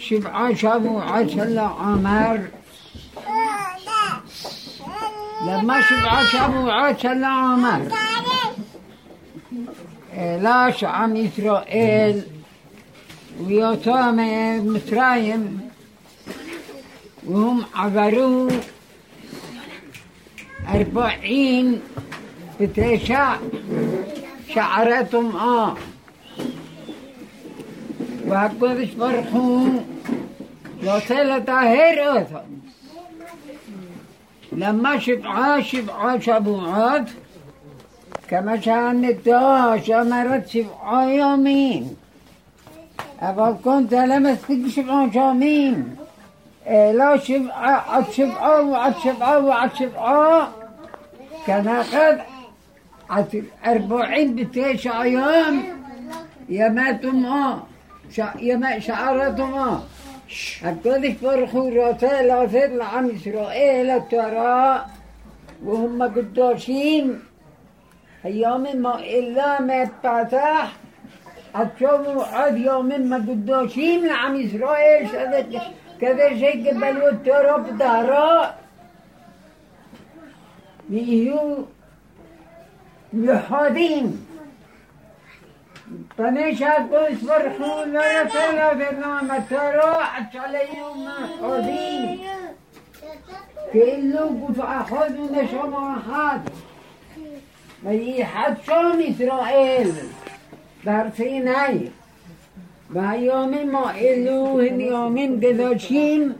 سبعة شافوا عسل عمر لما سبعة شافوا عسل عمر لاش عم إسرائيل ويوتام مترايم وهم عبروا أربعين بتشاء شعرتهم آه ભાગવત સ્પર્શ હું وصلة هير أثر لما شبعة شبعة شبوعات كما شأن الدواش أمرت شبعة يومين أبو كنت لمست شبعة يومين إيه، لا شبعة عد شبعة وعد شبعة وعد شبعة كان أخذ عد أربعين بتسع أيام يمات أمه שער הטומאה. הקדוש ברוך הוא רוצה לתת לעם ישראל התורה והם הקדושים היומים האלה מתפתח עד שובו עוד יומים הקדושים לעם ישראל כדי שיקבלו תורה בטהרה ויהיו מיוחדים بنشهد بوس فرحون ونفعنا برنامج تروحت عليهم محفوظين كله قد أخذنا شماحات ميحد شام إسرائيل در سيناي و يوم ما إلوهن يومين قداشين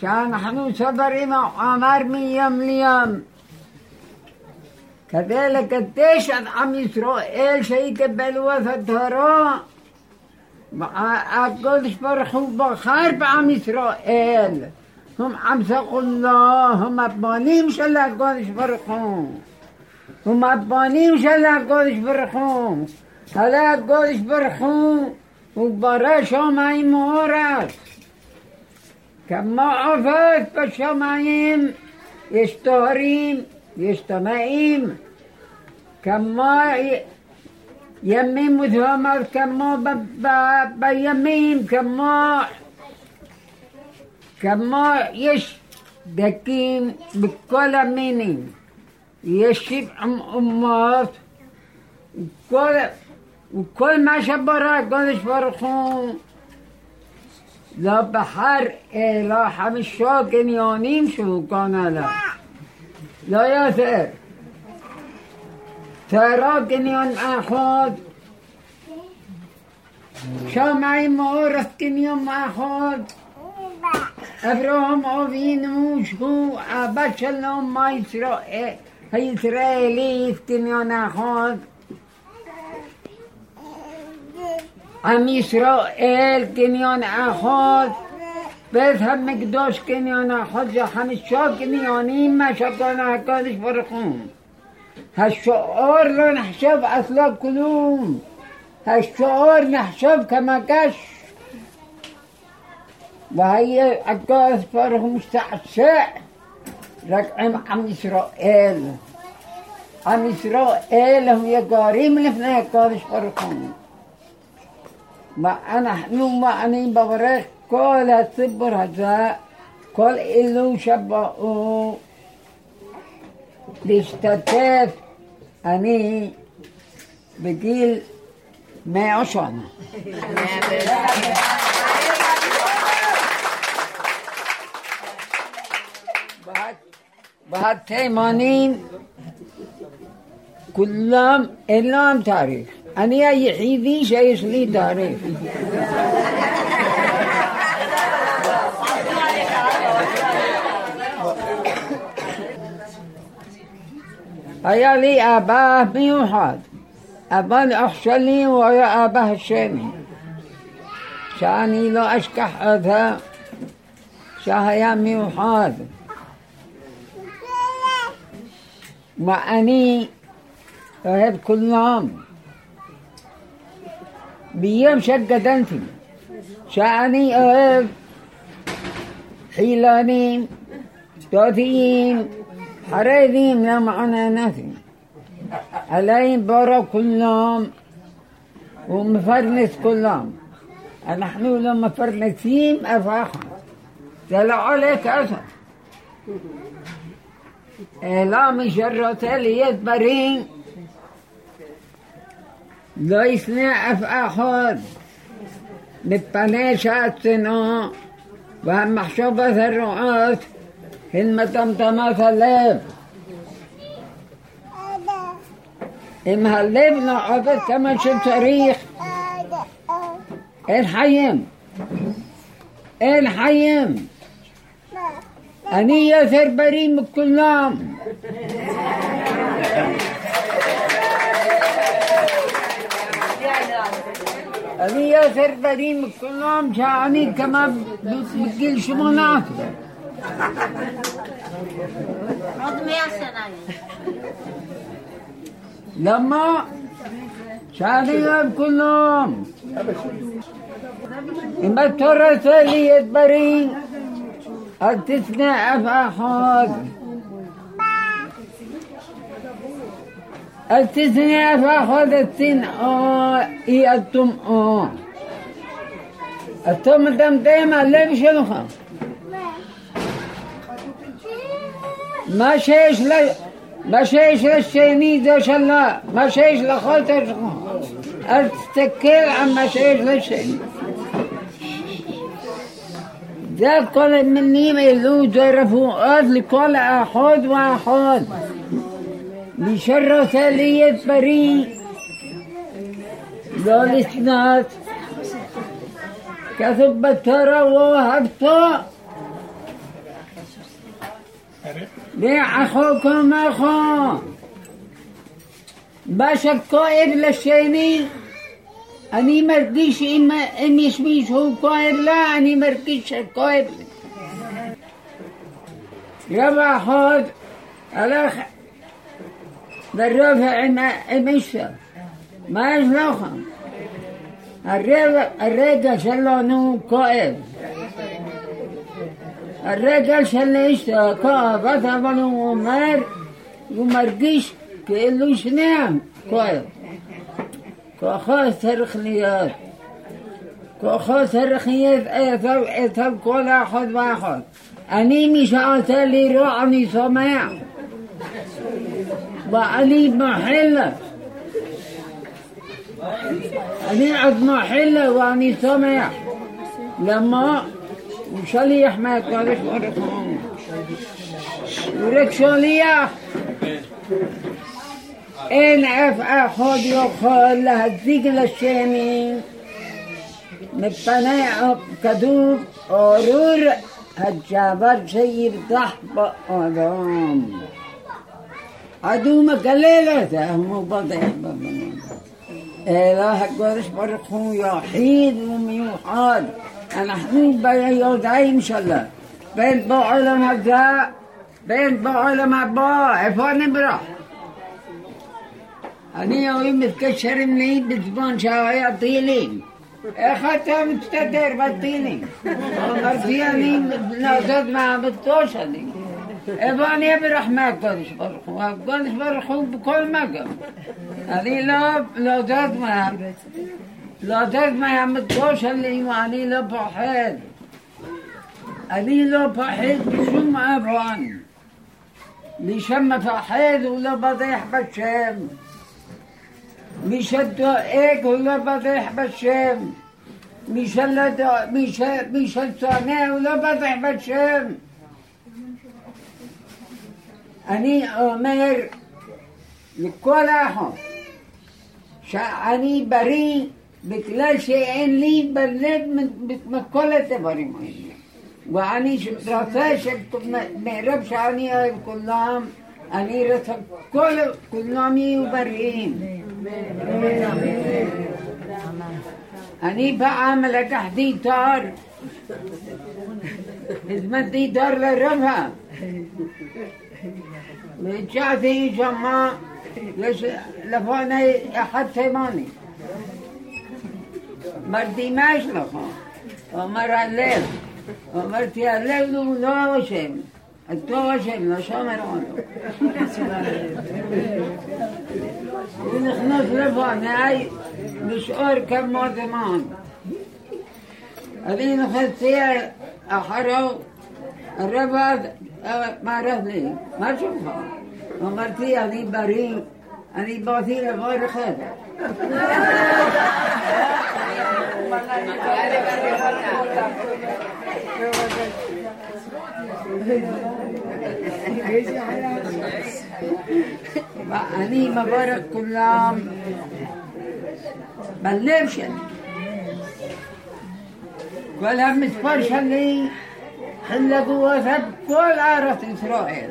شان حنو صبر ما عمر من يوم ليوم כדי לקדש את עם ישראל שיקבלו את התורה. הקדוש ברוך הוא בחר בעם ישראל. הם עם סגולו, הם הבנים של הקדוש ברוך הוא. הם הבנים של הקדוש ברוך הוא. הרי הקדוש ברוך הוא הוא ברא שמיים ואורץ. כמו עובד בשמיים יש תארים يشتمئم كما يميم وثمر كما بيميم كما كما يش دكين بكل مينين. يشيب أم أمات. وكل وكل ما شبره قدش فرخون لا بحر إلا حمشاك يونيم شو كان له لا يثئر تراكني أن أخذ. شامعي مورث يوم أخذ. أبراهام أبينو شو أبت شلوم ما إسرائيل إسرائيلي يفتنيون أخذ. أم إسرائيل كنيون أخذ. بذهب مقداش کنیانه خود همیشه کنیانه این مشکان حکادش برخون هالشعور لا نحشب أصلاب كلوم هالشعور نحشب كما كش وهي أكاس فرهم سعساء لك عم عم إسرائيل عم إسرائيل هم يقاريم لفنا يقارش فرهم ما أنا حنوم ما أنا ببرخ כל הציבור הזה, כל אלו שבאו להשתתף, אני בגיל מאה שנה. והתימנים כולם אין להם תאריך. אני היחידי שיש לי תאריך. היה לי אבא מיוחד, אבל אח שלי הוא היה אבא השני, שאני לא אשכח אותה, שהיה מיוחד. ואני אוהב כולם. ביום שגדלתי, שאני אוהב חילונים, דתיים, حرايريم لا معنى نفي عليهم برا كلهم ومفرنس كلهم. نحن لما فرنسين أفاحا طلع عليك أسد. لا مجرد ليت برين. لا يصنع أفاحا بالطناشات وهم ومحشوبة الرعاة كلمة تمتمة सां लेब إما لبنا عبد كما شفت تاريخ. الحيم الحيم أني ياسر بريم كلام أني ياسر بريم كلام شعني كما بقيل شمونات עוד מאה שנה למה? שאני אוהב כולם. אם התורה רוצה להיות בריא, אל תשנא אף אחד. אל תשנא אף אחד השנאה היא הטומאה. אתה ما شيش لا ما شيش ماشيش للشيمي ده شلا. ماشيش لخاطر أتتكل عن لا للشيمي ذا كل مني ميلو جرفوا أرض لكل أحد وأحد. بشر ثالية بري. دول اثنات كثب الترى وهبته لي أخوكم أخو. باش الطائر للشيني أني مرديش إما إن يسميش هو طائر لا أني مرديش الطائر يا على الأخ بالرفع المشتر ما يسلخهم الرجل الرجل شلونه قائد. الراجل شلش كعبة بن عمر ومرجش كإلوش نعم كويس كوخا خليات كخاطر خليات أتب أتب كل أحد واحد. أني مش أتالي رعني سماع وعلي محلة أني عد محلة وأني سمع. لما وشليح ما يطلعش مرة ثانية ولك شليح إن أفعى خد يخل لهالدجل الشامي مبتناعب كدوب أورور هالجابر شيب ضحب ادام أدوم قليلة تهم بضع بضع إله قرش برخو يحيد وميوحاد نحن بين يدعي مشلة بين بو علماء داء بين بو علماء با عفان برا أنا يوم متكشر مني بزبون شوايا طيلين ختم تتدير بالطيلين مرضياني نازد مع بالتوشني إباني برحمة قدش برخو. قدش برخو بكل مقام. هذه لا نازد مع لا دك ما يمدوش لا بحيد. أني لبحيد بشم أبوان ما فحيد ولا بضيح بالشام الدو إيك ولا بضيح بالشام مشل مشل مشل الثانية ولا بضيح بشام أني أمير. لكل أحد شأني بريء שלי ואני לא פוחד. אני לא פוחד בשום אבן. מי שמפחד הוא לא בטח בשם. מי שדואג הוא לא בטח בשם. מי ששונא הוא לא בטח בשם. אני אומר לכל האחים שאני בריא בגלל שאין לי בלב מכל הדברים האלה. ואני רוצה שמרוב שאני אוהב כולם, אני רוצה כולם יהיו בריאים. אני פעם לקחתי תואר, הזמנתי תואר לרבע, והגעתי שמה, יש לפני אחד תימני. אמרתי, מה יש לך? הוא אמר, הלב. אמרתי, הלב הוא לא אשם. אתה אשם, לא שומר אותו. הוא נכנס לפניי לשאור כמו זמן. أبي نخسي أحرو الرباط ما رهني ما شوفها ومرتي أني بريء أني باطيلة غير خير يعني مبارك كل عام بلمش يعني ولا مش فرشة اللي حل جوا ثب كل عارة إسرائيل